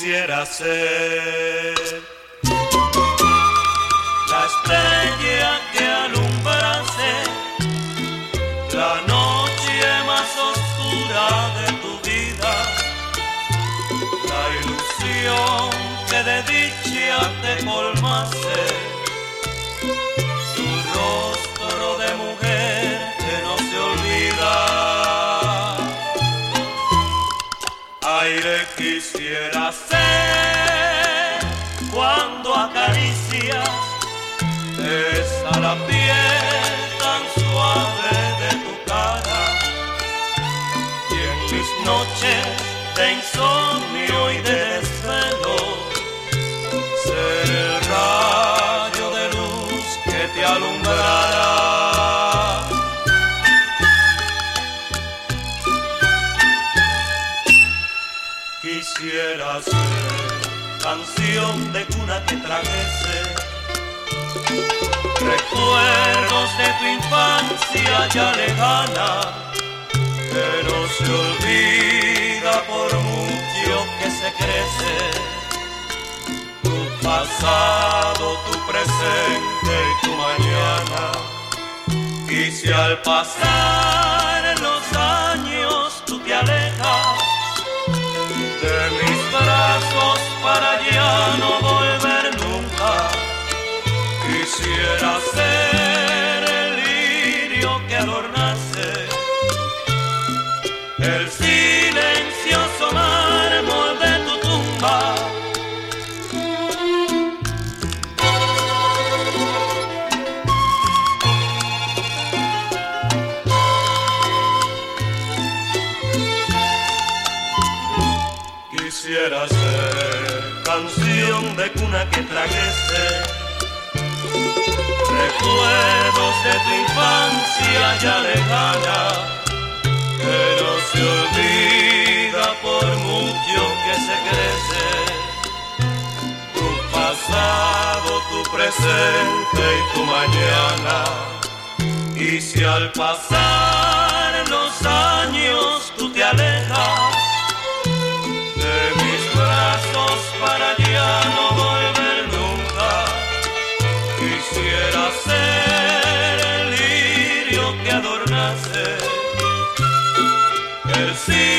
quisiera ser. La estrella que alumbrase la noche más oscura de tu vida, la ilusión que de dicha te colmase, Quisiera ser cuando acaricias esa la piel tan suave de tu cara y en mis noches de insomnio y de desvelo ser el rayo de luz que te alumbrará. Quisiera canción de cuna que trajese recuerdos de tu infancia ya lejana, no se olvida por mucho que se crece. Tu pasado, tu presente y tu mañana. Y si al pasar Quisiera ser canción de cuna que trajese recuerdos de tu infancia ya lejana, no se olvida por mucho que se crece. Tu pasado, tu presente y tu mañana. Y si al pasar los años See.